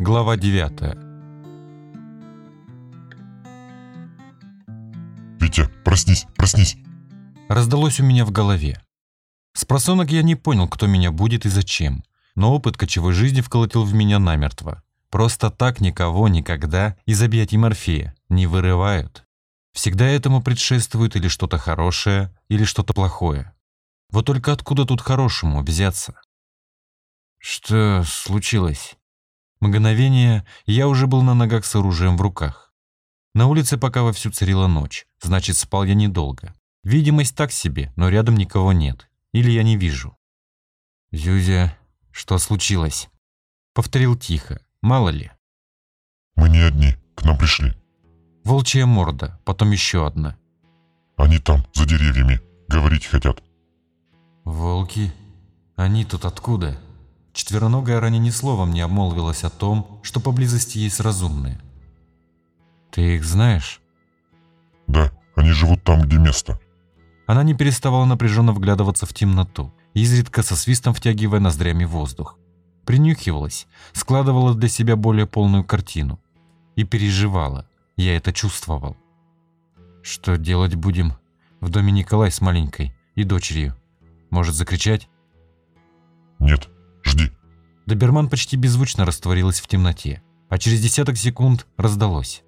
Глава 9 «Витя, проснись, проснись!» Раздалось у меня в голове. С просонок я не понял, кто меня будет и зачем, но опыт кочевой жизни вколотил в меня намертво. Просто так никого никогда из объятий Морфея не вырывают. Всегда этому предшествует или что-то хорошее, или что-то плохое. Вот только откуда тут хорошему взяться? Что случилось? Мгновение, я уже был на ногах с оружием в руках. На улице пока вовсю царила ночь, значит, спал я недолго. Видимость так себе, но рядом никого нет. Или я не вижу. «Зюзя, что случилось?» Повторил тихо, мало ли. «Мы не одни, к нам пришли. Волчья морда, потом еще одна. Они там, за деревьями, говорить хотят». «Волки? Они тут откуда?» Четвероногая ранее ни словом не обмолвилась о том, что поблизости есть разумные. «Ты их знаешь?» «Да, они живут там, где место». Она не переставала напряженно вглядываться в темноту, изредка со свистом втягивая ноздрями воздух. Принюхивалась, складывала для себя более полную картину. И переживала. Я это чувствовал. Что делать будем? В доме Николай с маленькой и дочерью. Может закричать? «Нет, жди». Доберман почти беззвучно растворилась в темноте, а через десяток секунд раздалось.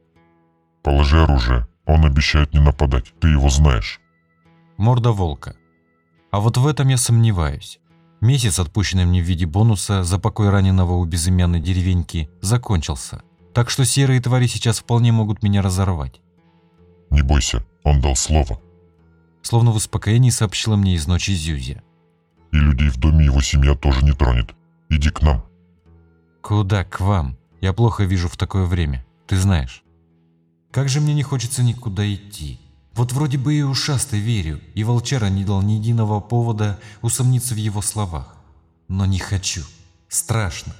«Положи оружие, он обещает не нападать, ты его знаешь». Морда волка. А вот в этом я сомневаюсь. Месяц, отпущенный мне в виде бонуса за покой раненого у безымянной деревеньки, закончился. Так что серые твари сейчас вполне могут меня разорвать. «Не бойся, он дал слово. Словно в успокоении сообщила мне из ночи Зюзя. И людей в доме его семья тоже не тронет. Иди к нам». «Куда к вам? Я плохо вижу в такое время, ты знаешь». «Как же мне не хочется никуда идти. Вот вроде бы и ушастой верю, и волчара не дал ни единого повода усомниться в его словах. Но не хочу. Страшно».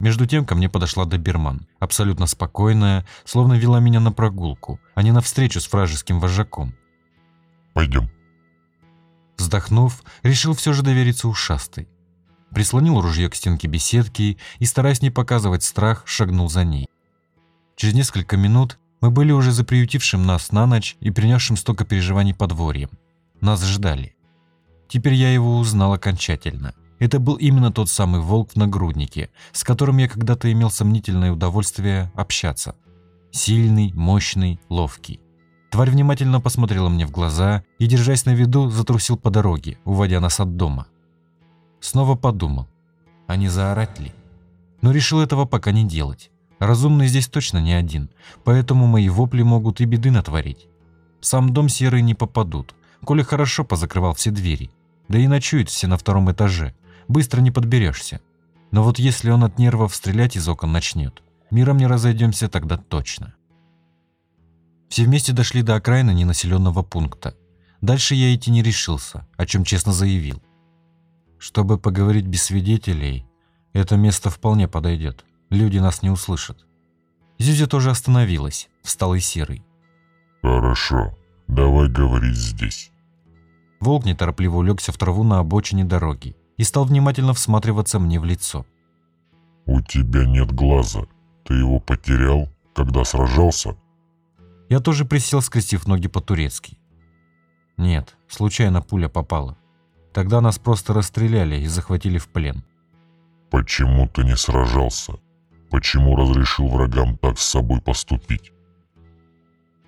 Между тем ко мне подошла доберман, абсолютно спокойная, словно вела меня на прогулку, а не на встречу с вражеским вожаком. «Пойдем». Вздохнув, решил все же довериться ушастой. Прислонил ружье к стенке беседки и, стараясь не показывать страх, шагнул за ней. Через несколько минут мы были уже за приютившим нас на ночь и принявшим столько переживаний подворьем. Нас ждали. Теперь я его узнал окончательно. Это был именно тот самый волк в нагруднике, с которым я когда-то имел сомнительное удовольствие общаться. Сильный, мощный, ловкий. Тварь внимательно посмотрела мне в глаза и, держась на виду, затрусил по дороге, уводя нас от дома. Снова подумал, а не заорать ли? Но решил этого пока не делать. Разумный здесь точно не один, поэтому мои вопли могут и беды натворить. В сам дом серые не попадут, Коля хорошо позакрывал все двери. Да и ночуют все на втором этаже, быстро не подберешься. Но вот если он от нервов стрелять из окон начнет, миром не разойдемся тогда точно. Все вместе дошли до окраины ненаселенного пункта. Дальше я идти не решился, о чем честно заявил. Чтобы поговорить без свидетелей, это место вполне подойдет. Люди нас не услышат. Зюзя тоже остановилась, встал и серый. «Хорошо, давай говорить здесь». Волк неторопливо улегся в траву на обочине дороги и стал внимательно всматриваться мне в лицо. «У тебя нет глаза. Ты его потерял, когда сражался?» Я тоже присел, скрестив ноги по-турецки. Нет, случайно пуля попала. Тогда нас просто расстреляли и захватили в плен. «Почему ты не сражался? Почему разрешил врагам так с собой поступить?»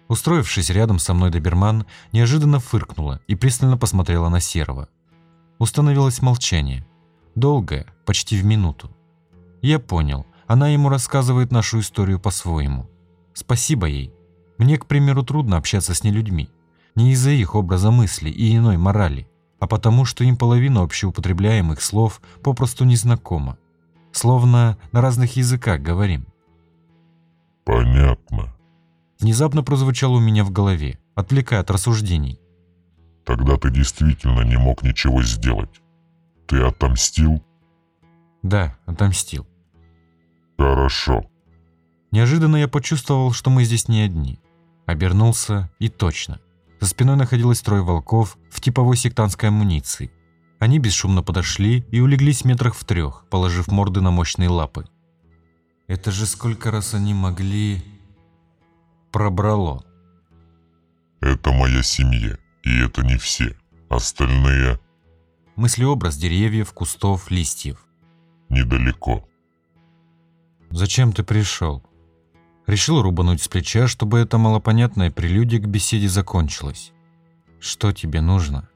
Устроившись рядом со мной доберман, неожиданно фыркнула и пристально посмотрела на Серого. Установилось молчание. Долгое, почти в минуту. Я понял, она ему рассказывает нашу историю по-своему. Спасибо ей. Мне, к примеру, трудно общаться с нелюдьми. Не из-за их образа мысли и иной морали, а потому, что им половина общеупотребляемых слов попросту незнакома. Словно на разных языках говорим. «Понятно. Внезапно прозвучало у меня в голове, отвлекая от рассуждений. Тогда ты действительно не мог ничего сделать. Ты отомстил?» Да, отомстил. «Хорошо. Неожиданно я почувствовал, что мы здесь не одни. Обернулся и точно. За спиной находилось трое волков в типовой сектантской амуниции. Они бесшумно подошли и улеглись метрах в трех, положив морды на мощные лапы. Это же сколько раз они могли... Пробрало. Это моя семья, и это не все. Остальные Мыслеобраз деревьев, кустов, листьев. недалеко. «Зачем ты пришел?» Решил рубануть с плеча, чтобы эта малопонятная прелюдия к беседе закончилась. «Что тебе нужно?»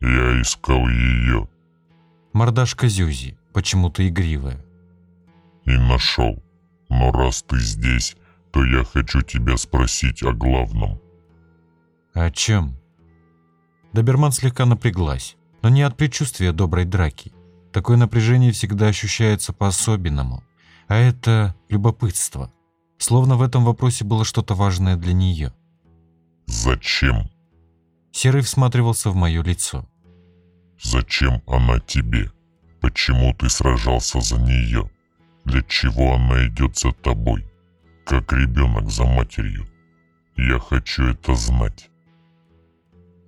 Я искал ее Мордашка Зюзи, почему-то игривая. и нашел. Но раз ты здесь, то я хочу тебя спросить о главном. «О чем?» Доберман слегка напряглась, но не от предчувствия доброй драки. Такое напряжение всегда ощущается по-особенному, а это любопытство. Словно в этом вопросе было что-то важное для нее. Зачем? Серый всматривался в мое лицо. Зачем она тебе? Почему ты сражался за нее? Для чего она идет за тобой? Как ребенок за матерью. Я хочу это знать.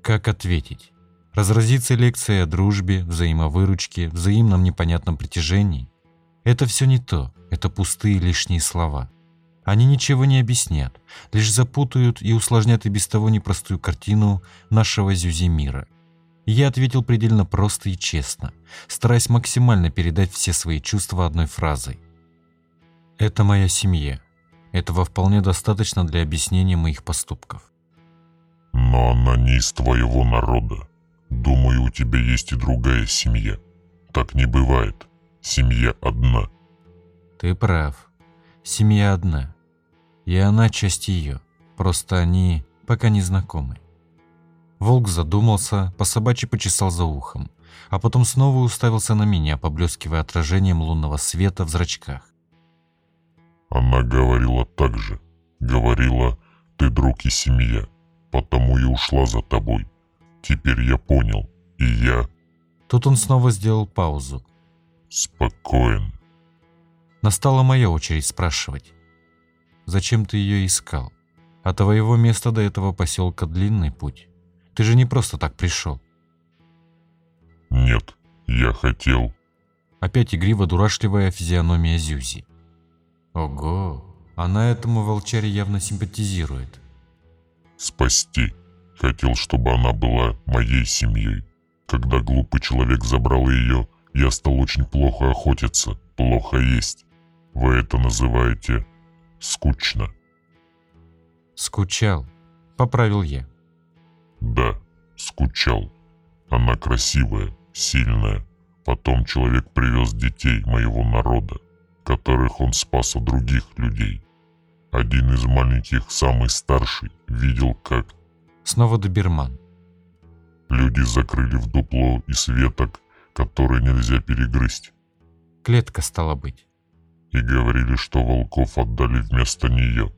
Как ответить? Разразится лекция о дружбе, взаимовыручке, взаимном непонятном притяжении? Это все не то, это пустые лишние слова. Они ничего не объяснят, лишь запутают и усложнят и без того непростую картину нашего Зюзимира. Я ответил предельно просто и честно, стараясь максимально передать все свои чувства одной фразой. «Это моя семья. Этого вполне достаточно для объяснения моих поступков». Но она не из твоего народа. Думаю, у тебя есть и другая семья. Так не бывает. Семья одна. Ты прав. Семья одна. И она часть ее. Просто они пока не знакомы. Волк задумался, по собачьи почесал за ухом, а потом снова уставился на меня, поблескивая отражением лунного света в зрачках. Она говорила так же. Говорила, ты друг и семья. Потому и ушла за тобой. Теперь я понял. И я Тут он снова сделал паузу. спокоен. Настала моя очередь спрашивать. Зачем ты ее искал? От твоего места до этого поселка длинный путь. Ты же не просто так пришел. Нет, я хотел. Опять игриво дурашливая физиономия Зюзи. Ого, она этому волчаре явно симпатизирует. спасти. Хотел, чтобы она была моей семьей. Когда глупый человек забрал ее, я стал очень плохо охотиться, плохо есть. Вы это называете скучно. Скучал. Поправил я. Да, скучал. Она красивая, сильная. Потом человек привез детей моего народа, которых он спас от других людей. Один из маленьких, самый старший, видел, как Снова доберман. люди закрыли в дупло из веток, которые нельзя перегрызть, Клетка стала быть. И говорили, что волков отдали вместо нее.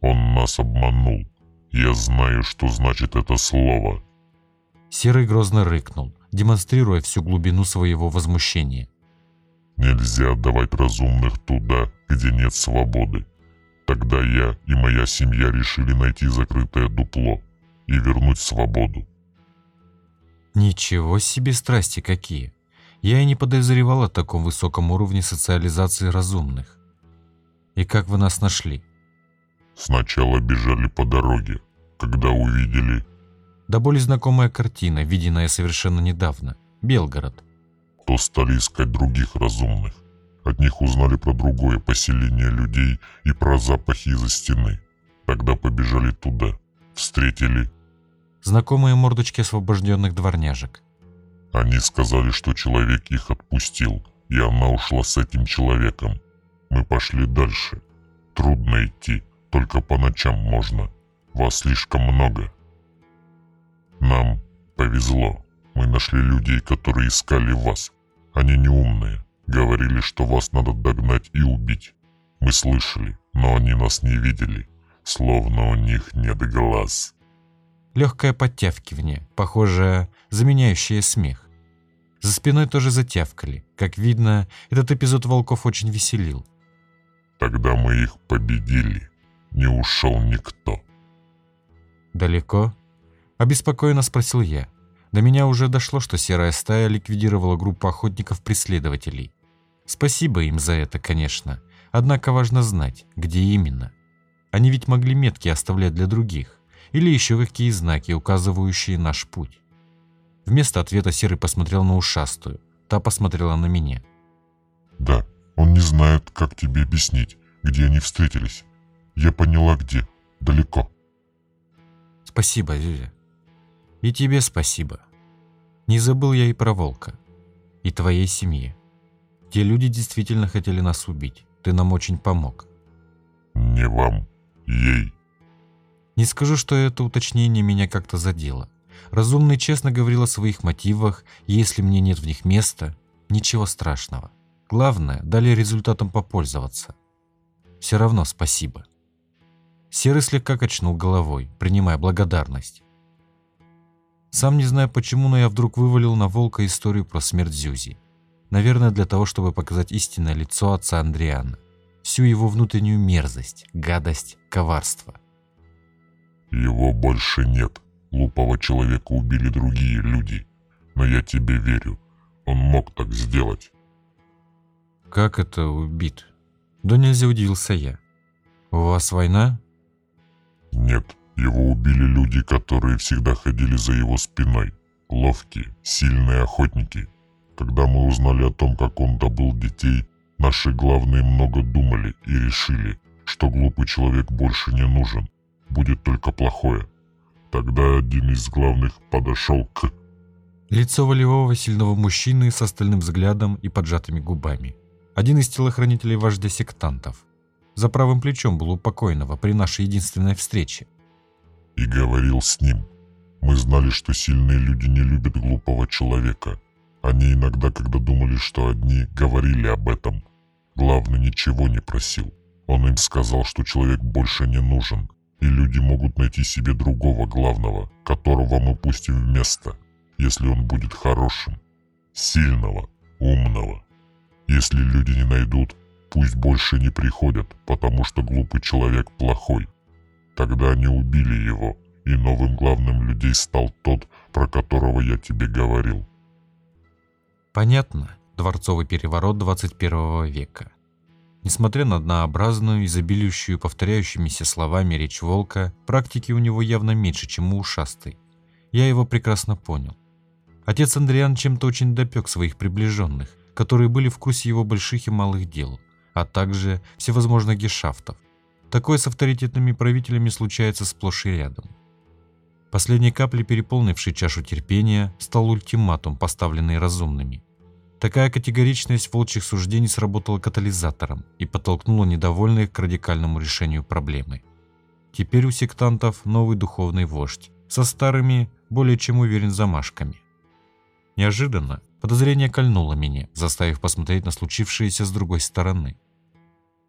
Он нас обманул. Я знаю, что значит это слово. Серый грозно рыкнул, демонстрируя всю глубину своего возмущения. Нельзя отдавать разумных туда, где нет свободы. Тогда я и моя семья решили найти закрытое дупло и вернуть свободу. Ничего себе страсти какие. Я и не подозревал о таком высоком уровне социализации разумных. И как вы нас нашли? Сначала бежали по дороге, когда увидели, Да более знакомая картина, виденная совершенно недавно. Белгород. то стали искать других разумных. От них узнали про другое поселение людей и про запахи из-за стены. Тогда побежали туда. Встретили. Знакомые мордочки освобожденных дворняжек. Они сказали, что человек их отпустил, и она ушла с этим человеком. Мы пошли дальше. Трудно идти, только по ночам можно. Вас слишком много. Нам повезло. Мы нашли людей, которые искали вас. Они не умные. Говорили, что вас надо догнать и убить. Мы слышали, но они нас не видели. Словно у них нет глаз. Легкое подтявкивание, похоже, заменяющее смех. За спиной тоже затявкали. Как видно, этот эпизод волков очень веселил. Тогда мы их победили. Не ушел никто. «Далеко?» – обеспокоенно спросил я. До меня уже дошло, что серая стая ликвидировала группу охотников-преследователей. Спасибо им за это, конечно. Однако важно знать, где именно. Они ведь могли метки оставлять для других, или еще какие знаки, указывающие наш путь. Вместо ответа Серый посмотрел на ушастую, та посмотрела на меня. Да, он не знает, как тебе объяснить, где они встретились. Я поняла, где. Далеко. Спасибо, Зюзя. И тебе спасибо. Не забыл я и про волка. И твоей семье. Те люди действительно хотели нас убить. Ты нам очень помог. Не вам, ей. Не скажу, что это уточнение меня как-то задело. Разумный честно говорил о своих мотивах, если мне нет в них места, ничего страшного. Главное, дали результатом попользоваться. Все равно спасибо. Серый слегка качнул головой, принимая благодарность. Сам не знаю почему, но я вдруг вывалил на Волка историю про смерть Зюзи. Наверное, для того, чтобы показать истинное лицо отца Андриана. Всю его внутреннюю мерзость, гадость, коварство. Его больше нет. Глупого человека убили другие люди. Но я тебе верю. Он мог так сделать. Как это убит? Да нельзя удивился я. У вас война? Нет, его убили люди, которые всегда ходили за его спиной. Ловкие, сильные охотники. Когда мы узнали о том, как он добыл детей, наши главные много думали и решили, что глупый человек больше не нужен, будет только плохое. Тогда один из главных подошел к... Лицо волевого сильного мужчины с остальным взглядом и поджатыми губами. Один из телохранителей вождя сектантов. За правым плечом был у покойного при нашей единственной встрече. И говорил с ним. Мы знали, что сильные люди не любят глупого человека. Они иногда, когда думали, что одни, говорили об этом. Главный ничего не просил. Он им сказал, что человек больше не нужен, и люди могут найти себе другого главного, которого мы пустим вместо, если он будет хорошим, сильного, умного. Если люди не найдут, пусть больше не приходят, потому что глупый человек плохой. Тогда они убили его, и новым главным людей стал тот, про которого я тебе говорил. Понятно. Дворцовый переворот 21 века. Несмотря на однообразную, изобилующую повторяющимися словами речь волка, практики у него явно меньше, чем у ушастой. Я его прекрасно понял. Отец Андриан чем-то очень допек своих приближенных, которые были в курсе его больших и малых дел, а также всевозможных гешафтов. Такое с авторитетными правителями случается сплошь и рядом. Последней каплей, переполнившей чашу терпения, стал ультиматум, поставленный разумными. Такая категоричность волчьих суждений сработала катализатором и подтолкнула недовольных к радикальному решению проблемы. Теперь у сектантов новый духовный вождь, со старыми, более чем уверен, замашками. Неожиданно Подозрение кольнуло меня, заставив посмотреть на случившееся с другой стороны.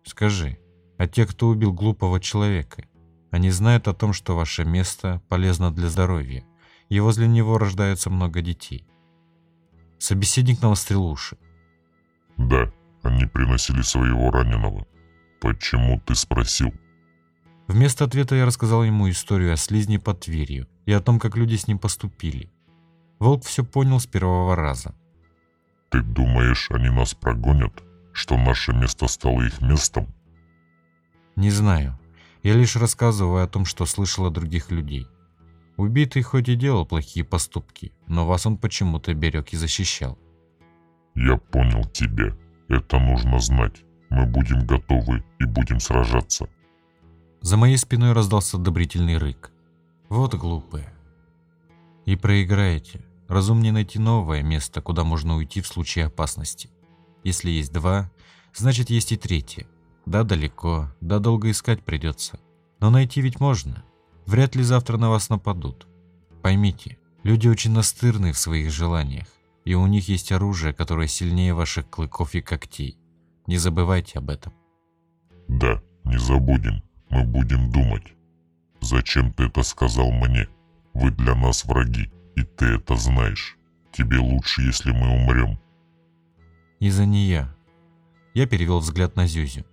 Скажи, а те, кто убил глупого человека, они знают о том, что ваше место полезно для здоровья, и возле него рождаются много детей? Собеседник навострил уши. Да, они приносили своего раненого. Почему ты спросил? Вместо ответа я рассказал ему историю о слизне под Тверью и о том, как люди с ним поступили. Волк все понял с первого раза. Ты думаешь, они нас прогонят? Что наше место стало их местом? Не знаю. Я лишь рассказываю о том, что слышал от других людей. Убитый хоть и делал плохие поступки, но вас он почему-то берег и защищал. Я понял тебя. Это нужно знать. Мы будем готовы и будем сражаться. За моей спиной раздался одобрительный рык. Вот глупые. И проиграете. Разумнее найти новое место, куда можно уйти в случае опасности. Если есть два, значит есть и третье. Да, далеко, да, долго искать придется. Но найти ведь можно. Вряд ли завтра на вас нападут. Поймите, люди очень настырны в своих желаниях, и у них есть оружие, которое сильнее ваших клыков и когтей. Не забывайте об этом. Да, не забудем. Мы будем думать. Зачем ты это сказал мне? Вы для нас враги. И ты это знаешь. Тебе лучше, если мы умрем. Из-за нее. Я перевел взгляд на Зюзю.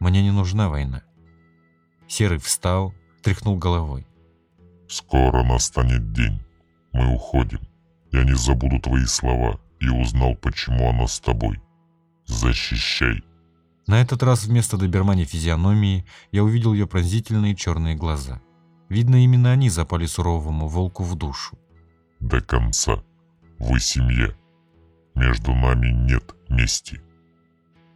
Мне не нужна война. Серый встал, тряхнул головой. Скоро настанет день. Мы уходим. Я не забуду твои слова и узнал, почему она с тобой. Защищай. На этот раз вместо добермани физиономии я увидел ее пронзительные черные глаза. Видно, именно они запали суровому волку в душу. До конца. Вы семья. Между нами нет мести.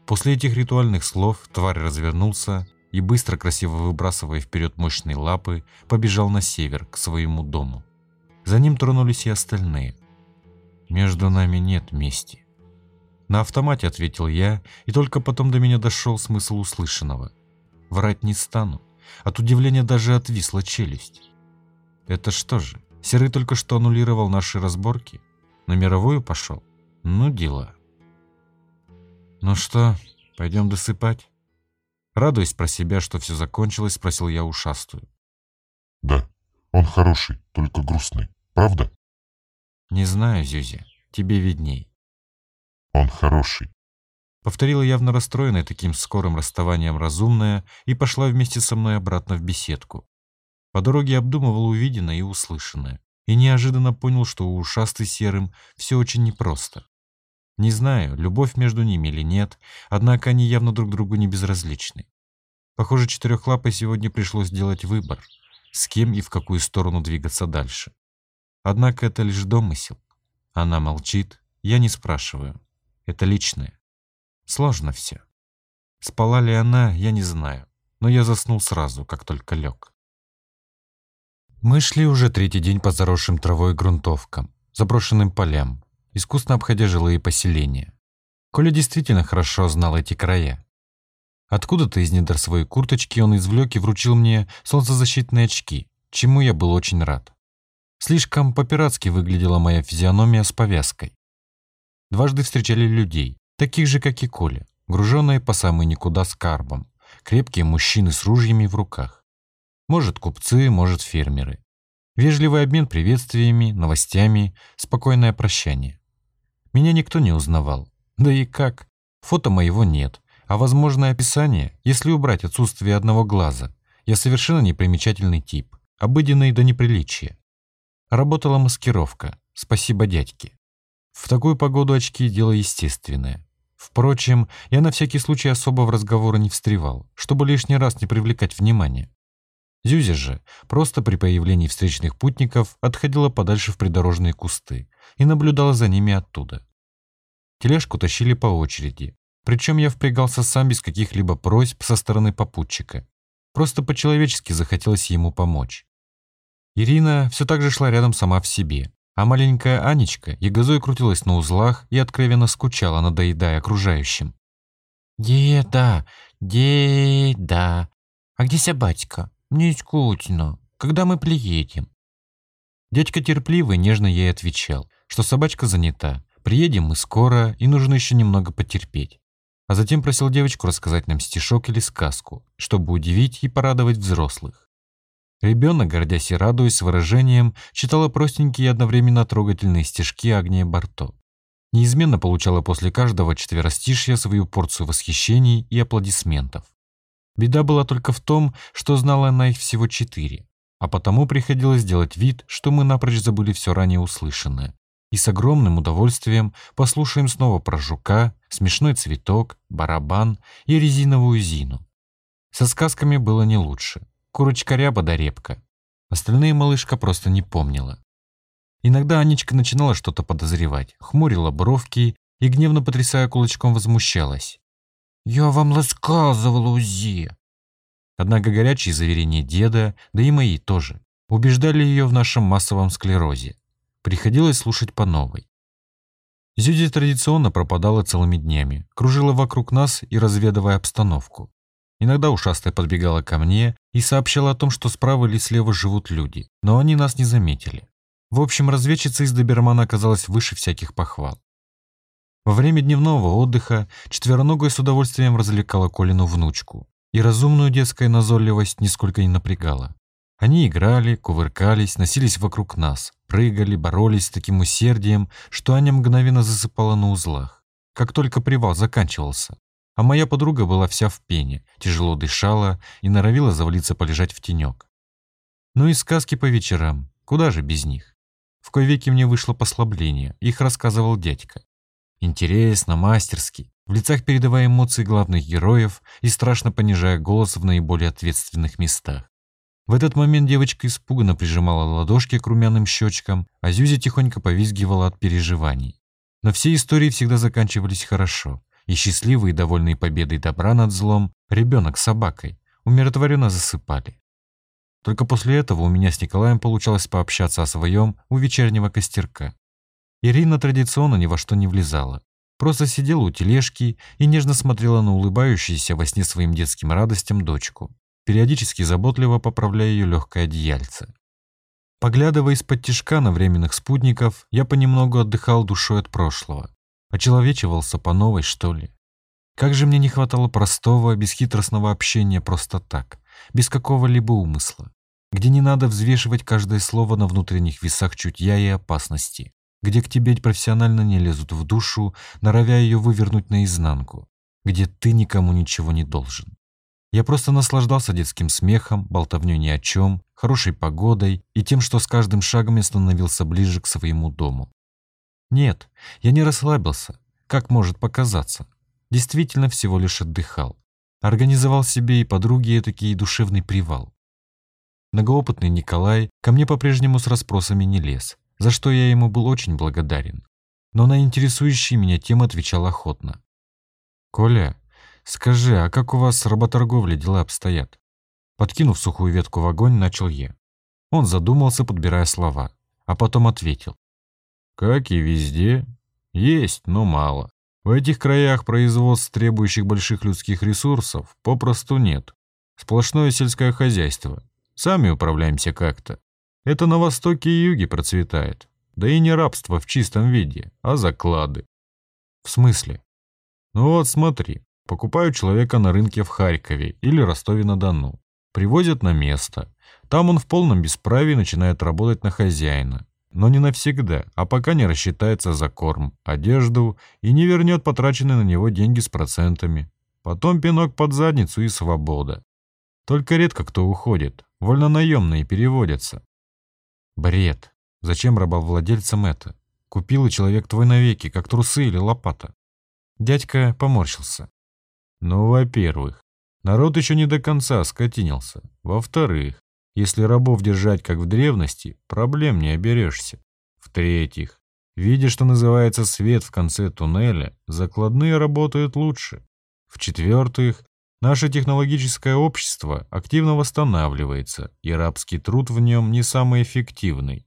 После этих ритуальных слов тварь развернулся и, быстро красиво выбрасывая вперед мощные лапы, побежал на север, к своему дому. За ним тронулись и остальные. Между нами нет мести. На автомате ответил я, и только потом до меня дошел смысл услышанного. Врать не стану. От удивления даже отвисла челюсть. Это что же, Серый только что аннулировал наши разборки? На мировую пошел? Ну, дела. Ну что, пойдем досыпать? Радуясь про себя, что все закончилось, спросил я ушастую. Да, он хороший, только грустный. Правда? Не знаю, Зюзя, тебе видней. Он хороший. Повторила явно расстроенная таким скорым расставанием разумная и пошла вместе со мной обратно в беседку. По дороге обдумывал увиденное и услышанное, и неожиданно понял, что у ушастой серым все очень непросто. Не знаю, любовь между ними или нет, однако они явно друг другу не безразличны. Похоже, четырехлапой сегодня пришлось делать выбор, с кем и в какую сторону двигаться дальше. Однако это лишь домысел. Она молчит, я не спрашиваю. Это личное. Сложно все. Спала ли она, я не знаю, но я заснул сразу, как только лег. Мы шли уже третий день по заросшим травой грунтовкам, заброшенным полям, искусно обходя жилые поселения. Коля действительно хорошо знал эти края. Откуда-то из недр своей курточки он извлек и вручил мне солнцезащитные очки, чему я был очень рад. Слишком по-пиратски выглядела моя физиономия с повязкой. Дважды встречали людей, таких же, как и Коля, груженные по самой никуда с карбом, крепкие мужчины с ружьями в руках. Может, купцы, может, фермеры. Вежливый обмен приветствиями, новостями, спокойное прощание. Меня никто не узнавал. Да и как? Фото моего нет, а возможное описание, если убрать отсутствие одного глаза. Я совершенно непримечательный тип, обыденный до неприличия. Работала маскировка, спасибо дядьке. В такую погоду очки – дело естественное. Впрочем, я на всякий случай особо в разговоры не встревал, чтобы лишний раз не привлекать внимания. Зюзя же просто при появлении встречных путников отходила подальше в придорожные кусты и наблюдала за ними оттуда. Тележку тащили по очереди, причем я впрягался сам без каких-либо просьб со стороны попутчика. Просто по-человечески захотелось ему помочь. Ирина все так же шла рядом сама в себе, а маленькая Анечка и крутилась на узлах и откровенно скучала, надоедая окружающим. «Деда, деда, а где собачка? Мне скучно. Когда мы приедем?» Дядька терпливо и нежно ей отвечал, что собачка занята, приедем мы скоро и нужно еще немного потерпеть. А затем просил девочку рассказать нам стишок или сказку, чтобы удивить и порадовать взрослых. Ребенок, гордясь и радуясь выражением, читала простенькие и одновременно трогательные стишки Агния Барто. Неизменно получала после каждого четверостишья свою порцию восхищений и аплодисментов. Беда была только в том, что знала она их всего четыре, а потому приходилось делать вид, что мы напрочь забыли все ранее услышанное. И с огромным удовольствием послушаем снова про жука, смешной цветок, барабан и резиновую зину. Со сказками было не лучше. Курочка-ряба да репка. Остальные малышка просто не помнила. Иногда Анечка начинала что-то подозревать, хмурила бровки и, гневно потрясая кулачком, возмущалась. «Я вам рассказывала УЗИ!» Однако горячие заверения деда, да и мои тоже, убеждали ее в нашем массовом склерозе. Приходилось слушать по новой. Зюди традиционно пропадала целыми днями, кружила вокруг нас и разведывая обстановку. Иногда ушастая подбегала ко мне и сообщала о том, что справа или слева живут люди, но они нас не заметили. В общем, разведчица из добермана оказалась выше всяких похвал. Во время дневного отдыха четвероногая с удовольствием развлекала Колину внучку, и разумную детская назойливость нисколько не напрягала. Они играли, кувыркались, носились вокруг нас, прыгали, боролись с таким усердием, что Аня мгновенно засыпала на узлах, как только привал заканчивался. А моя подруга была вся в пене, тяжело дышала и норовила завалиться полежать в тенек. Ну и сказки по вечерам, куда же без них? В кое веки мне вышло послабление, их рассказывал дядька. Интересно, мастерски. в лицах передавая эмоции главных героев и страшно понижая голос в наиболее ответственных местах. В этот момент девочка испуганно прижимала ладошки к румяным щечкам, а Зюзя тихонько повизгивала от переживаний. Но все истории всегда заканчивались хорошо, и счастливые и довольные победой добра над злом ребенок с собакой умиротворенно засыпали. Только после этого у меня с Николаем получалось пообщаться о своем у вечернего костерка. Ирина традиционно ни во что не влезала. Просто сидела у тележки и нежно смотрела на улыбающуюся во сне своим детским радостям дочку периодически заботливо поправляя ее легкое одеяльце. Поглядывая из-под тишка на временных спутников, я понемногу отдыхал душой от прошлого. Очеловечивался по новой, что ли. Как же мне не хватало простого, бесхитростного общения просто так, без какого-либо умысла, где не надо взвешивать каждое слово на внутренних весах чутья и опасности, где к тебе профессионально не лезут в душу, норовя ее вывернуть наизнанку, где ты никому ничего не должен. Я просто наслаждался детским смехом, болтовнёй ни о чем, хорошей погодой и тем, что с каждым шагом я становился ближе к своему дому. Нет, я не расслабился, как может показаться. Действительно всего лишь отдыхал. Организовал себе и подруге этакий душевный привал. Многоопытный Николай ко мне по-прежнему с расспросами не лез, за что я ему был очень благодарен. Но на интересующие меня темы отвечал охотно. «Коля, «Скажи, а как у вас с работорговлей дела обстоят?» Подкинув сухую ветку в огонь, начал я. Он задумался, подбирая слова, а потом ответил. «Как и везде. Есть, но мало. В этих краях производств, требующих больших людских ресурсов, попросту нет. Сплошное сельское хозяйство. Сами управляемся как-то. Это на востоке и юге процветает. Да и не рабство в чистом виде, а заклады. В смысле? Ну вот смотри, Покупают человека на рынке в Харькове или Ростове-на-Дону. Привозят на место. Там он в полном бесправии начинает работать на хозяина. Но не навсегда, а пока не рассчитается за корм, одежду и не вернет потраченные на него деньги с процентами. Потом пинок под задницу и свобода. Только редко кто уходит, вольнонаемные переводятся. Бред. Зачем рабовладельцам это? Купил и человек твой навеки, как трусы или лопата. Дядька поморщился. Ну, во-первых, народ еще не до конца скотинился. Во-вторых, если рабов держать как в древности, проблем не оберешься. В-третьих, видя, что называется свет в конце туннеля, закладные работают лучше. В-четвертых, наше технологическое общество активно восстанавливается, и рабский труд в нем не самый эффективный.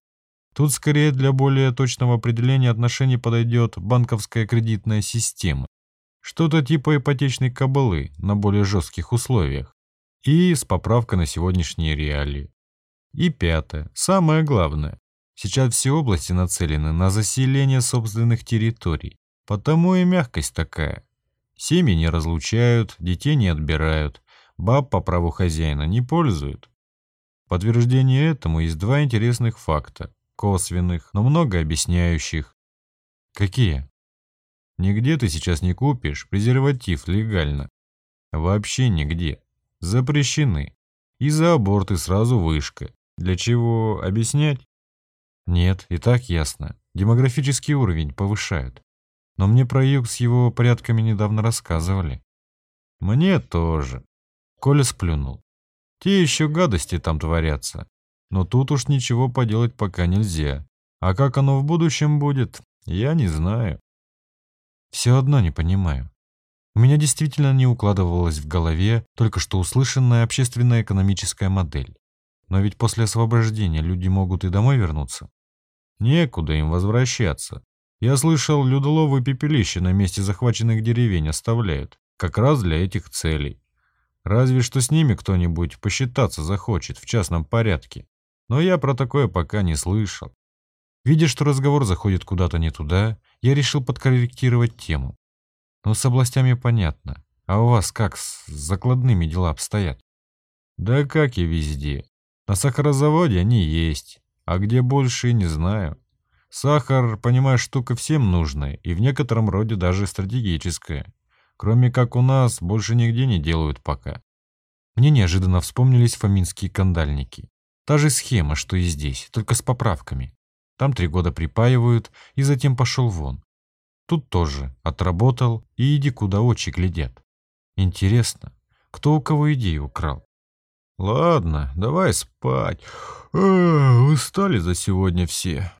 Тут скорее для более точного определения отношений подойдет банковская кредитная система, что-то типа ипотечной кабалы на более жестких условиях. И с поправкой на сегодняшние реалии. И пятое, самое главное. Сейчас все области нацелены на заселение собственных территорий. Потому и мягкость такая. Семьи не разлучают, детей не отбирают, баб по праву хозяина не пользуют. Подтверждение этому есть два интересных факта, косвенных, но много объясняющих. Какие? Нигде ты сейчас не купишь презерватив легально. Вообще нигде. Запрещены. И за аборты сразу вышка. Для чего объяснять? Нет, и так ясно. Демографический уровень повышают. Но мне про юг с его порядками недавно рассказывали. Мне тоже. Коля сплюнул. Те еще гадости там творятся. Но тут уж ничего поделать пока нельзя. А как оно в будущем будет, я не знаю. Все одно не понимаю. У меня действительно не укладывалась в голове только что услышанная общественная экономическая модель. Но ведь после освобождения люди могут и домой вернуться. Некуда им возвращаться. Я слышал, людоловы пепелище на месте захваченных деревень оставляют, как раз для этих целей. Разве что с ними кто-нибудь посчитаться захочет в частном порядке. Но я про такое пока не слышал. Видя, что разговор заходит куда-то не туда, я решил подкорректировать тему. Ну, с областями понятно. А у вас как с закладными дела обстоят? Да как и везде. На сахарозаводе они есть, а где больше, не знаю. Сахар, понимаешь, штука всем нужная и в некотором роде даже стратегическая. Кроме как у нас, больше нигде не делают пока. Мне неожиданно вспомнились фоминские кандальники. Та же схема, что и здесь, только с поправками. Там три года припаивают, и затем пошел вон. Тут тоже отработал и иди куда очи глядят. Интересно, кто у кого идею украл? Ладно, давай спать. А, устали за сегодня все.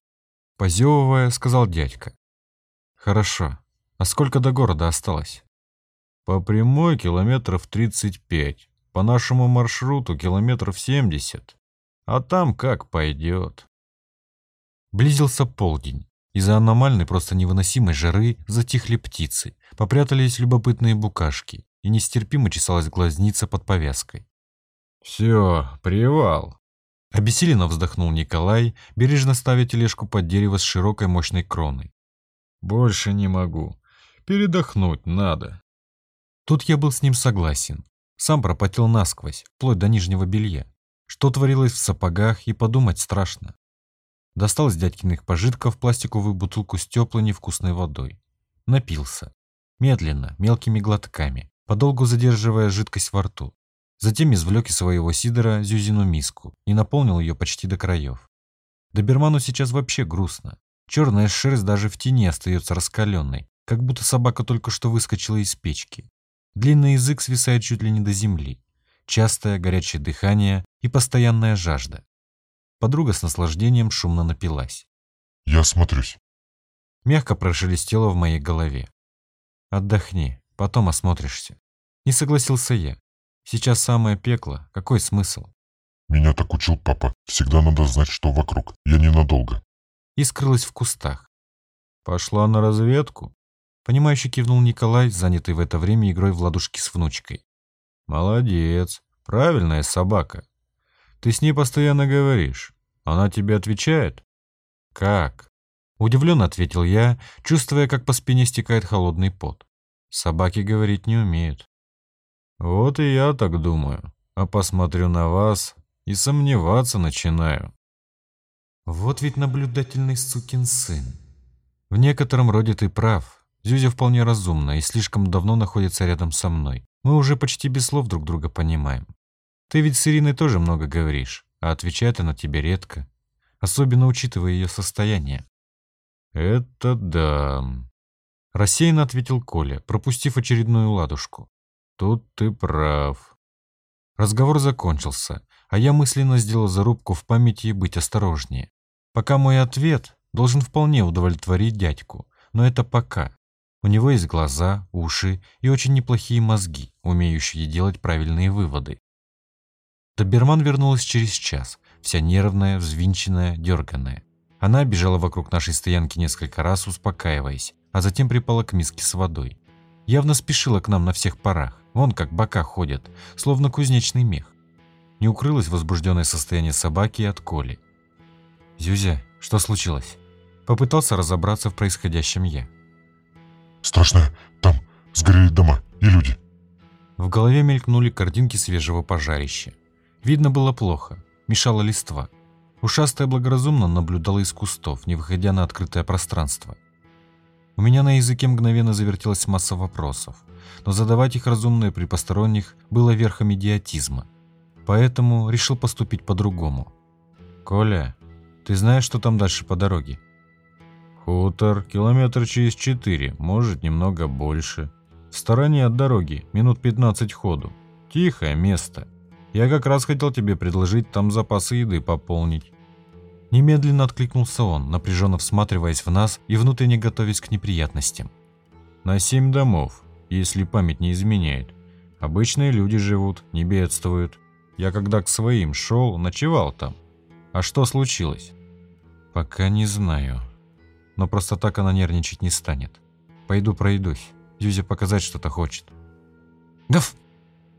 Позевывая, сказал дядька. Хорошо. А сколько до города осталось? По прямой километров 35. По нашему маршруту километров 70. А там как пойдет. Близился полдень. Из-за аномальной, просто невыносимой жары затихли птицы, попрятались любопытные букашки, и нестерпимо чесалась глазница под повязкой. «Все, привал!» Обессиленно вздохнул Николай, бережно ставя тележку под дерево с широкой мощной кроной. «Больше не могу. Передохнуть надо». Тут я был с ним согласен. Сам пропотел насквозь, вплоть до нижнего белья. Что творилось в сапогах, и подумать страшно. Достал из дядькиных пожитков пластиковую бутылку с теплой невкусной водой. Напился. Медленно, мелкими глотками, подолгу задерживая жидкость во рту. Затем извлек из своего сидора Зюзину миску и наполнил ее почти до краев. Доберману сейчас вообще грустно. Черная шерсть даже в тени остается раскаленной, как будто собака только что выскочила из печки. Длинный язык свисает чуть ли не до земли. Частое горячее дыхание и постоянная жажда. Подруга с наслаждением шумно напилась. «Я смотрюсь». Мягко прошелестело в моей голове. «Отдохни, потом осмотришься». Не согласился я. Сейчас самое пекло. Какой смысл? Меня так учил папа. Всегда надо знать, что вокруг. Я ненадолго. И скрылась в кустах. Пошла на разведку. Понимающе кивнул Николай, занятый в это время игрой в ладушки с внучкой. Молодец. Правильная собака. Ты с ней постоянно говоришь. Она тебе отвечает? Как? Удивленно ответил я, чувствуя, как по спине стекает холодный пот. Собаки говорить не умеют. Вот и я так думаю. А посмотрю на вас и сомневаться начинаю. Вот ведь наблюдательный сукин сын. В некотором роде ты прав. Зюзя вполне разумна и слишком давно находится рядом со мной. Мы уже почти без слов друг друга понимаем. Ты ведь с Ириной тоже много говоришь, а отвечает она тебе редко, особенно учитывая ее состояние. Это да. Рассеянно ответил Коля, пропустив очередную ладушку. Тут ты прав. Разговор закончился, а я мысленно сделал зарубку в памяти и быть осторожнее. Пока мой ответ должен вполне удовлетворить дядьку, но это пока. У него есть глаза, уши и очень неплохие мозги, умеющие делать правильные выводы. Доберман вернулась через час, вся нервная, взвинченная, дерганная. Она бежала вокруг нашей стоянки несколько раз, успокаиваясь, а затем припала к миске с водой. Явно спешила к нам на всех парах, вон как бока ходят, словно кузнечный мех. Не укрылось возбужденное состояние собаки от Коли. «Зюзя, что случилось?» Попытался разобраться в происходящем я. «Страшно, там сгорели дома и люди». В голове мелькнули картинки свежего пожарища. Видно было плохо, мешала листва. Ушастая благоразумно наблюдала из кустов, не выходя на открытое пространство. У меня на языке мгновенно завертелась масса вопросов, но задавать их разумные при посторонних было верхом идиотизма. Поэтому решил поступить по-другому. «Коля, ты знаешь, что там дальше по дороге?» «Хутор, километр через четыре, может, немного больше. В стороне от дороги, минут 15 ходу. Тихое место. Я как раз хотел тебе предложить там запасы еды пополнить». Немедленно откликнулся он, напряженно всматриваясь в нас и внутренне готовясь к неприятностям. «На семь домов, если память не изменяет. Обычные люди живут, не бедствуют. Я когда к своим шел, ночевал там. А что случилось?» «Пока не знаю. Но просто так она нервничать не станет. Пойду пройдусь. Зюзя показать что-то хочет». «Гав!»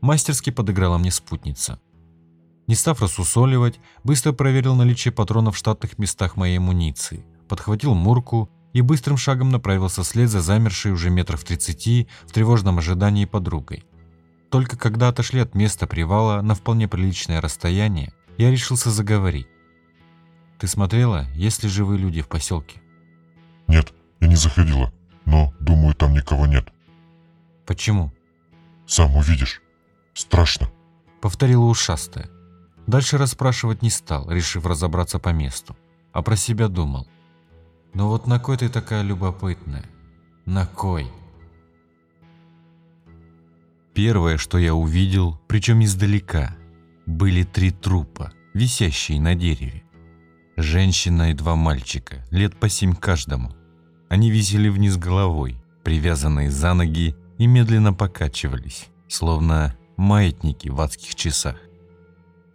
Мастерски подыграла мне спутница. Не став рассусоливать, быстро проверил наличие патронов в штатных местах моей амуниции, подхватил мурку и быстрым шагом направился вслед за замершей уже метров тридцати в тревожном ожидании подругой. Только когда отошли от места привала на вполне приличное расстояние, я решился заговорить. «Ты смотрела, есть ли живые люди в поселке?» «Нет, я не заходила, но, думаю, там никого нет». «Почему?» «Сам увидишь». Страшно. Повторила ушастая. Дальше расспрашивать не стал, решив разобраться по месту. А про себя думал. Ну вот на кой ты такая любопытная? На кой? Первое, что я увидел, причем издалека, были три трупа, висящие на дереве. Женщина и два мальчика, лет по семь каждому. Они висели вниз головой, привязанные за ноги и медленно покачивались, словно маятники в адских часах.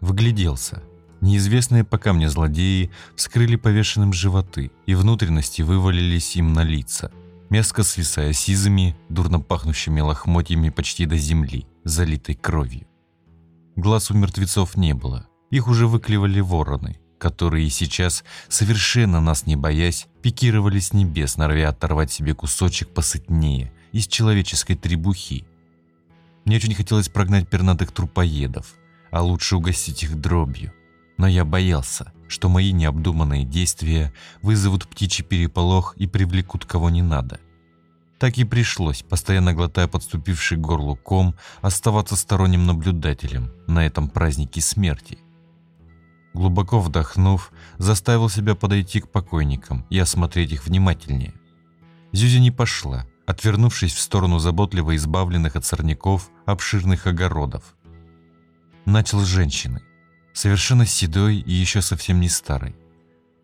Вгляделся. Неизвестные пока мне злодеи вскрыли повешенным животы, и внутренности вывалились им на лица, мерзко свисая сизыми, дурно пахнущими лохмотьями почти до земли, залитой кровью. Глаз у мертвецов не было, их уже выклевали вороны, которые сейчас, совершенно нас не боясь, пикировали с небес, норовя оторвать себе кусочек посытнее из человеческой требухи. Мне очень хотелось прогнать пернатых трупоедов, а лучше угостить их дробью. Но я боялся, что мои необдуманные действия вызовут птичий переполох и привлекут кого не надо. Так и пришлось, постоянно глотая подступивший горлу ком, оставаться сторонним наблюдателем на этом празднике смерти. Глубоко вдохнув, заставил себя подойти к покойникам и осмотреть их внимательнее. Зюзя не пошла, отвернувшись в сторону заботливо избавленных от сорняков обширных огородов. Начал с женщины, совершенно седой и еще совсем не старой.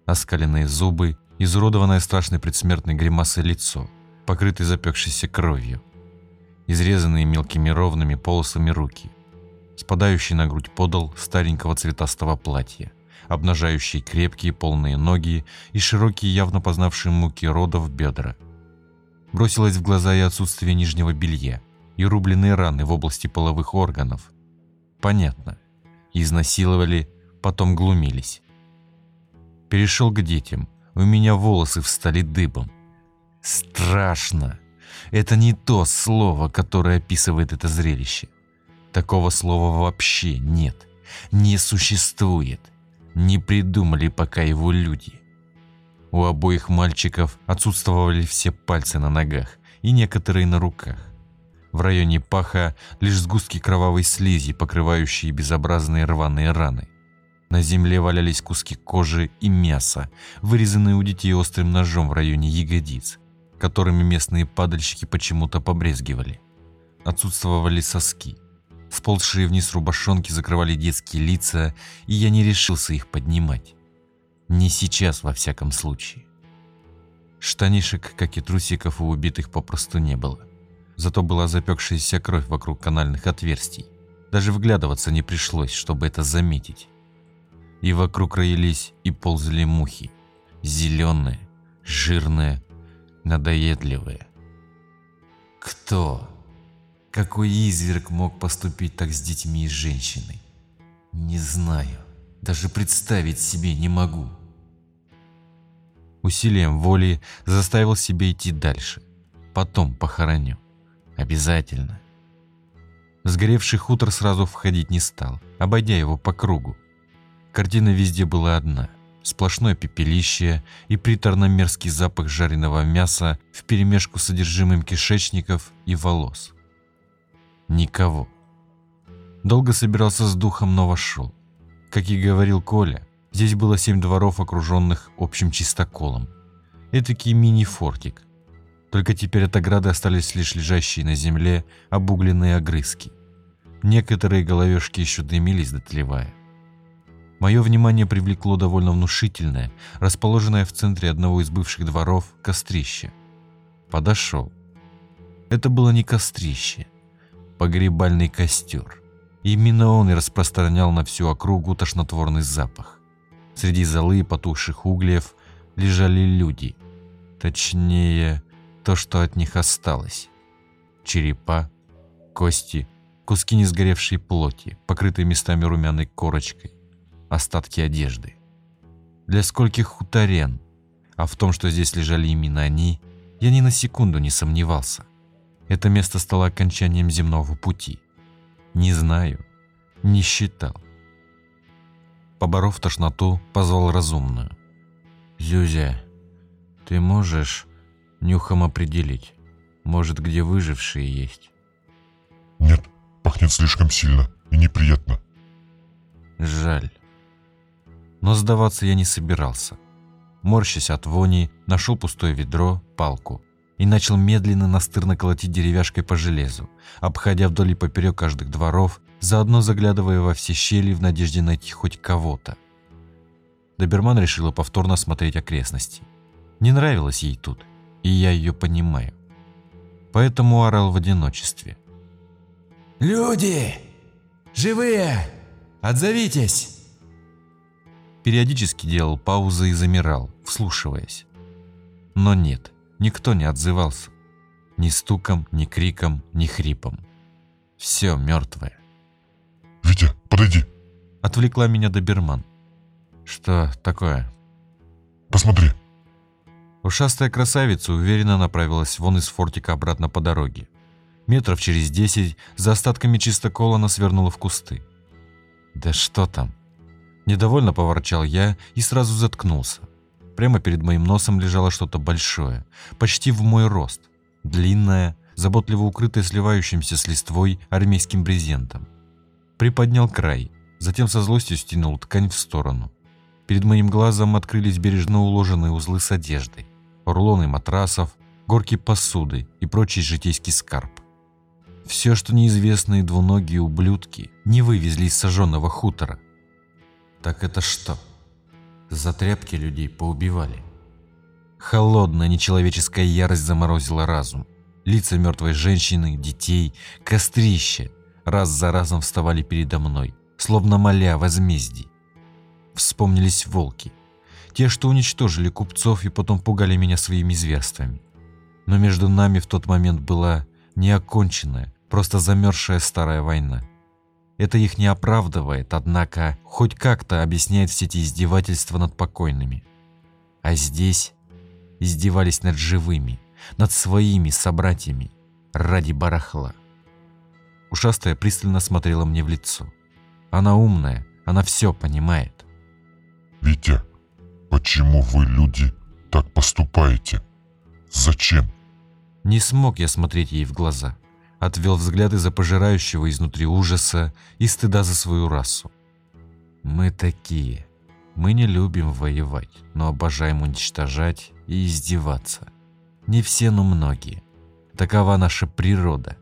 Оскаленные зубы, изуродованное страшной предсмертной гримасой лицо, покрытое запекшейся кровью, изрезанные мелкими ровными полосами руки, спадающий на грудь подол старенького цветастого платья, обнажающий крепкие полные ноги и широкие, явно познавшие муки родов бедра. Бросилось в глаза и отсутствие нижнего белья, и рубленные раны в области половых органов. Понятно. Изнасиловали, потом глумились. Перешел к детям. У меня волосы встали дыбом. Страшно. Это не то слово, которое описывает это зрелище. Такого слова вообще нет. Не существует. Не придумали пока его люди. У обоих мальчиков отсутствовали все пальцы на ногах и некоторые на руках. В районе паха лишь сгустки кровавой слизи, покрывающие безобразные рваные раны. На земле валялись куски кожи и мяса, вырезанные у детей острым ножом в районе ягодиц, которыми местные падальщики почему-то побрезгивали. Отсутствовали соски. Сползшие вниз рубашонки закрывали детские лица, и я не решился их поднимать. Не сейчас, во всяком случае. Штанишек, как и трусиков, у убитых попросту не было. Зато была запекшаяся кровь вокруг канальных отверстий. Даже вглядываться не пришлось, чтобы это заметить. И вокруг роились и ползали мухи. Зеленые, жирные, надоедливые. Кто? Какой изверг мог поступить так с детьми и женщиной? Не знаю. Даже представить себе не могу. Усилием воли заставил себя идти дальше. Потом похороню. Обязательно. Сгоревший хутор сразу входить не стал, обойдя его по кругу. Картина везде была одна. Сплошное пепелище и приторно-мерзкий запах жареного мяса вперемешку с содержимым кишечников и волос. Никого. Долго собирался с духом, но вошел. Как и говорил Коля, здесь было семь дворов, окруженных общим чистоколом. Этакий мини-фортик. Только теперь от ограды остались лишь лежащие на земле обугленные огрызки. Некоторые головешки еще дымились, дотлевая. Мое внимание привлекло довольно внушительное, расположенное в центре одного из бывших дворов, кострище. Подошел. Это было не кострище погребальный костер. Именно он и распространял на всю округу тошнотворный запах. Среди золы и потухших углев лежали люди. Точнее, то, что от них осталось. Черепа, кости, куски несгоревшей плоти, покрытые местами румяной корочкой, остатки одежды. Для скольких хуторен, а в том, что здесь лежали именно они, я ни на секунду не сомневался. Это место стало окончанием земного пути. Не знаю, не считал. Поборов тошноту, позвал разумную. «Зюзя, ты можешь нюхом определить, может, где выжившие есть?» «Нет, пахнет слишком сильно и неприятно». «Жаль». Но сдаваться я не собирался. Морщась от вони, нашел пустое ведро, палку и начал медленно настырно колотить деревяшкой по железу, обходя вдоль и поперек каждых дворов, заодно заглядывая во все щели в надежде найти хоть кого-то. Доберман решила повторно осмотреть окрестности. Не нравилось ей тут, и я ее понимаю. Поэтому орал в одиночестве. «Люди! Живые! Отзовитесь!» Периодически делал паузы и замирал, вслушиваясь. Но нет, никто не отзывался. Ни стуком, ни криком, ни хрипом. Все мертвое. «Витя, подойди!» Отвлекла меня доберман. «Что такое?» «Посмотри!» Ушастая красавица уверенно направилась вон из фортика обратно по дороге. Метров через десять за остатками чистокола она свернула в кусты. «Да что там?» Недовольно поворчал я и сразу заткнулся. Прямо перед моим носом лежало что-то большое, почти в мой рост. Длинное, заботливо укрытое сливающимся с листвой армейским брезентом. Приподнял край, затем со злостью стянул ткань в сторону. Перед моим глазом открылись бережно уложенные узлы с одеждой, рулоны матрасов, горки посуды и прочий житейский скарб. Все, что неизвестные двуногие ублюдки не вывезли из сожженного хутора. Так это что? За тряпки людей поубивали. Холодная нечеловеческая ярость заморозила разум. Лица мертвой женщины, детей, кострища раз за разом вставали передо мной, словно моля возмездий. Вспомнились волки. Те, что уничтожили купцов и потом пугали меня своими зверствами. Но между нами в тот момент была неоконченная, просто замерзшая старая война. Это их не оправдывает, однако хоть как-то объясняет все эти издевательства над покойными. А здесь издевались над живыми, над своими собратьями, ради барахла. Ушастая пристально смотрела мне в лицо. Она умная, она все понимает. «Витя, почему вы, люди, так поступаете? Зачем?» Не смог я смотреть ей в глаза отвел взгляд из-за пожирающего изнутри ужаса и стыда за свою расу. Мы такие. Мы не любим воевать, но обожаем уничтожать и издеваться. Не все, но многие. Такова наша природа.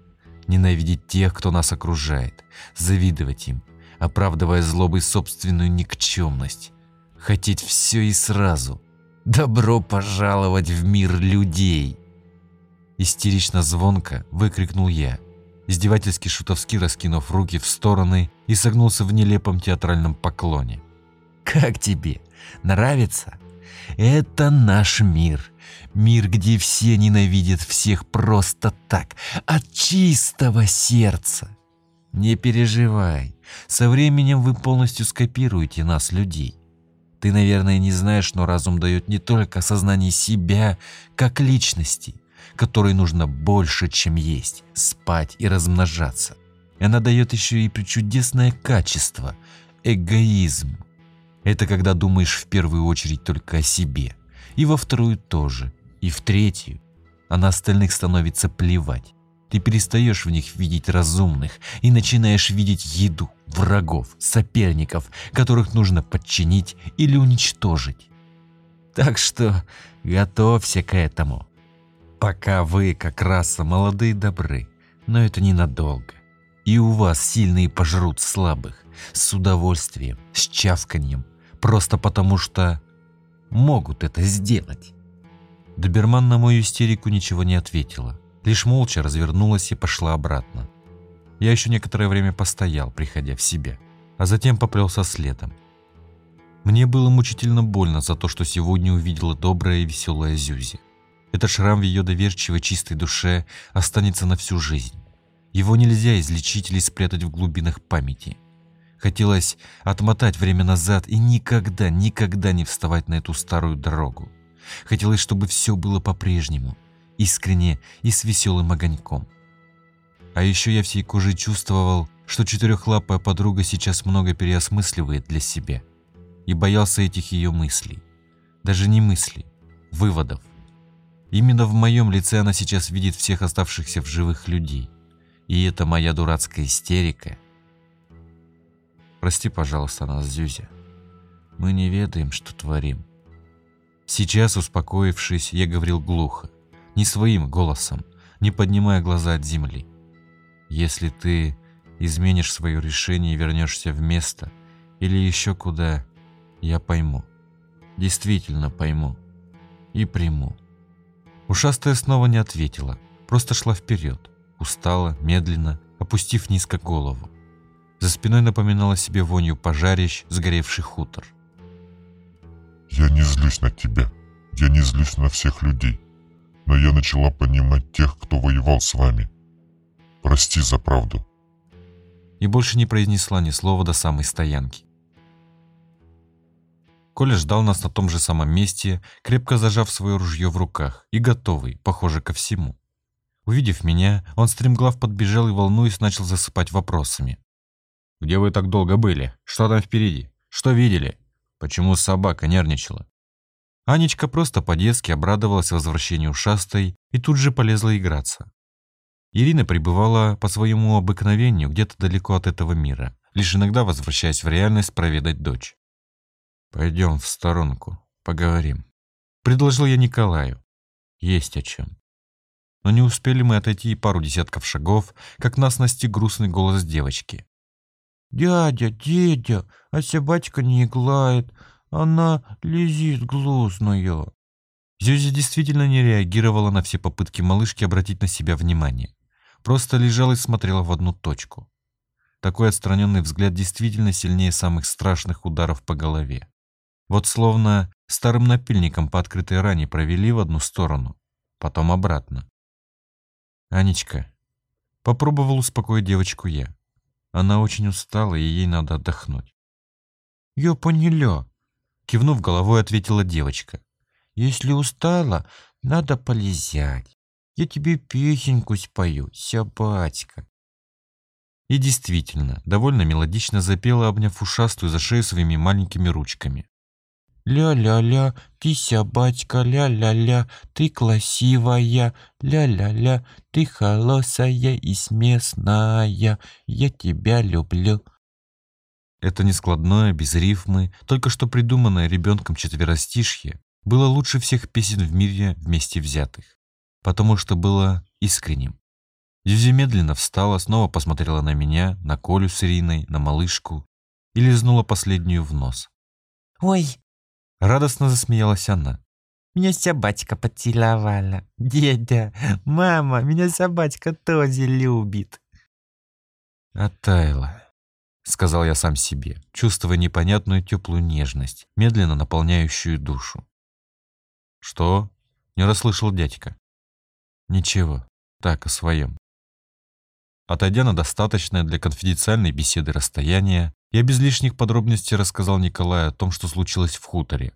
Ненавидеть тех, кто нас окружает, завидовать им, оправдывая злобой собственную никчемность. Хотеть все и сразу. Добро пожаловать в мир людей. Истерично звонко выкрикнул я, издевательски шутовски раскинув руки в стороны и согнулся в нелепом театральном поклоне. «Как тебе? Нравится? Это наш мир. Мир, где все ненавидят всех просто так, от чистого сердца. Не переживай, со временем вы полностью скопируете нас, людей. Ты, наверное, не знаешь, но разум дает не только осознание себя как личности, которой нужно больше, чем есть, спать и размножаться. Она дает еще и причудесное качество – эгоизм. Это когда думаешь в первую очередь только о себе, и во вторую тоже, и в третью, а на остальных становится плевать. Ты перестаешь в них видеть разумных и начинаешь видеть еду, врагов, соперников, которых нужно подчинить или уничтожить. Так что готовься к этому. Пока вы, как раса, молодые добры, но это ненадолго. И у вас сильные пожрут слабых, с удовольствием, с чавканьем, просто потому что могут это сделать. Доберман на мою истерику ничего не ответила, лишь молча развернулась и пошла обратно. Я еще некоторое время постоял, приходя в себя, а затем поплелся следом. Мне было мучительно больно за то, что сегодня увидела добрая и веселая Зюзи. Этот шрам в ее доверчивой чистой душе останется на всю жизнь. Его нельзя излечить или спрятать в глубинах памяти. Хотелось отмотать время назад и никогда, никогда не вставать на эту старую дорогу. Хотелось, чтобы все было по-прежнему, искренне и с веселым огоньком. А еще я всей кожей чувствовал, что четырехлапая подруга сейчас много переосмысливает для себя. И боялся этих ее мыслей. Даже не мыслей, выводов. Именно в моем лице она сейчас видит всех оставшихся в живых людей. И это моя дурацкая истерика. Прости, пожалуйста, нас, Зюзя. Мы не ведаем, что творим. Сейчас, успокоившись, я говорил глухо, не своим голосом, не поднимая глаза от земли. Если ты изменишь свое решение и вернешься в место или еще куда, я пойму. Действительно пойму. И приму. Ушастая снова не ответила, просто шла вперед, устала, медленно, опустив низко голову. За спиной напоминала себе вонью пожарищ, сгоревший хутор. Я не злюсь на тебя. Я не злюсь на всех людей. Но я начала понимать тех, кто воевал с вами. Прости за правду. И больше не произнесла ни слова до самой стоянки. Коля ждал нас на том же самом месте, крепко зажав свое ружье в руках и готовый, похоже, ко всему. Увидев меня, он стремглав подбежал и, волнуясь, начал засыпать вопросами. «Где вы так долго были? Что там впереди? Что видели? Почему собака нервничала?» Анечка просто по-детски обрадовалась возвращению ушастой и тут же полезла играться. Ирина пребывала по своему обыкновению где-то далеко от этого мира, лишь иногда возвращаясь в реальность проведать дочь. «Пойдем в сторонку, поговорим», — предложил я Николаю. «Есть о чем». Но не успели мы отойти и пару десятков шагов, как нас настиг грустный голос девочки. «Дядя, дядя, а собачка не иглает, она лезит глузная». Зюзя действительно не реагировала на все попытки малышки обратить на себя внимание. Просто лежала и смотрела в одну точку. Такой отстраненный взгляд действительно сильнее самых страшных ударов по голове. Вот словно старым напильником по открытой ране провели в одну сторону, потом обратно. «Анечка», — попробовал успокоить девочку я. Она очень устала, и ей надо отдохнуть. «Я поняла», — кивнув головой, ответила девочка. «Если устала, надо полезять. Я тебе песенку спою, собачка». И действительно, довольно мелодично запела, обняв ушастую за шею своими маленькими ручками. Ля-ля-ля, ты собачка, ля-ля-ля, ты красивая, ля-ля-ля, ты холосая и смесная, я тебя люблю. Это нескладное, без рифмы, только что придуманное ребенком четверостишье было лучше всех песен в мире вместе взятых, потому что было искренним. Зюзи медленно встала, снова посмотрела на меня, на Колю с Ириной, на малышку и лизнула последнюю в нос. «Ой, Радостно засмеялась она. Меня собачка поцеловала. Дедя, мама, меня собачка тоже любит. Оттаяла, сказал я сам себе, чувствуя непонятную теплую нежность, медленно наполняющую душу. Что? Не расслышал дядька. Ничего, так, о своем. Отойдя на достаточное для конфиденциальной беседы расстояние, я без лишних подробностей рассказал Николаю о том, что случилось в хуторе,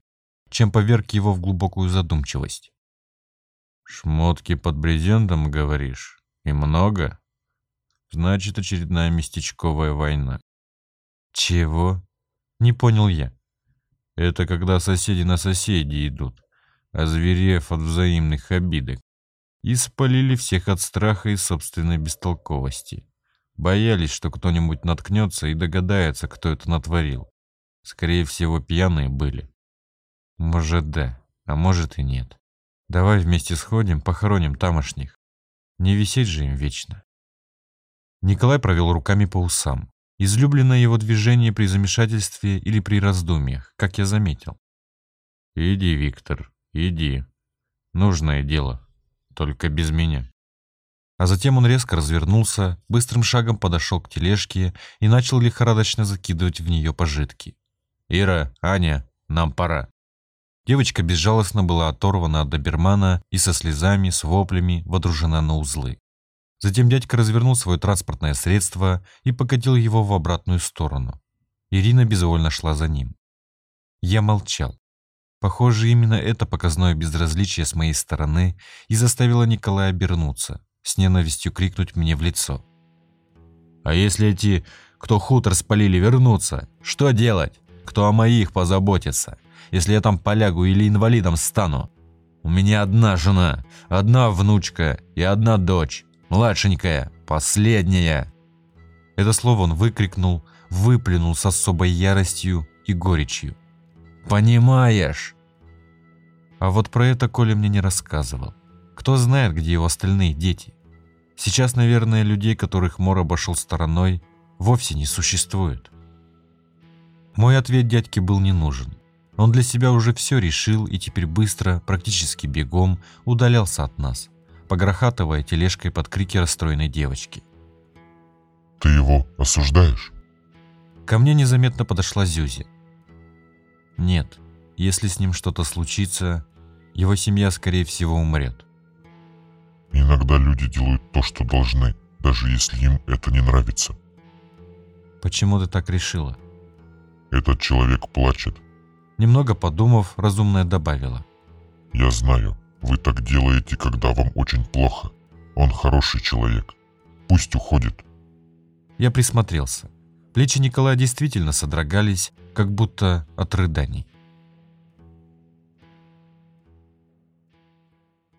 чем поверг его в глубокую задумчивость. «Шмотки под брезентом, говоришь? И много? Значит, очередная местечковая война». «Чего?» Не понял я. «Это когда соседи на соседей идут, озверев от взаимных обидок, и спалили всех от страха и собственной бестолковости. Боялись, что кто-нибудь наткнется и догадается, кто это натворил. Скорее всего, пьяные были. Может, да, а может и нет. Давай вместе сходим, похороним тамошних. Не висеть же им вечно. Николай провел руками по усам. Излюбленное его движение при замешательстве или при раздумьях, как я заметил. «Иди, Виктор, иди. Нужное дело. Только без меня». А затем он резко развернулся, быстрым шагом подошел к тележке и начал лихорадочно закидывать в нее пожитки. «Ира, Аня, нам пора». Девочка безжалостно была оторвана от добермана и со слезами, с воплями водружена на узлы. Затем дядька развернул свое транспортное средство и покатил его в обратную сторону. Ирина безвольно шла за ним. Я молчал. Похоже, именно это показное безразличие с моей стороны и заставило Николая обернуться, с ненавистью крикнуть мне в лицо. «А если эти, кто хутор спалили, вернутся, что делать? Кто о моих позаботится?» если я там полягу или инвалидом стану? У меня одна жена, одна внучка и одна дочь, младшенькая, последняя». Это слово он выкрикнул, выплюнул с особой яростью и горечью. «Понимаешь?» А вот про это Коля мне не рассказывал. Кто знает, где его остальные дети. Сейчас, наверное, людей, которых Мор обошел стороной, вовсе не существует. Мой ответ дядьке был не нужен. Он для себя уже все решил и теперь быстро, практически бегом, удалялся от нас, погрохатывая тележкой под крики расстроенной девочки. Ты его осуждаешь? Ко мне незаметно подошла Зюзи. Нет, если с ним что-то случится, его семья, скорее всего, умрет. Иногда люди делают то, что должны, даже если им это не нравится. Почему ты так решила? Этот человек плачет. Немного подумав, разумная добавила. Я знаю, вы так делаете, когда вам очень плохо. Он хороший человек. Пусть уходит. Я присмотрелся. Плечи Николая действительно содрогались, как будто от рыданий.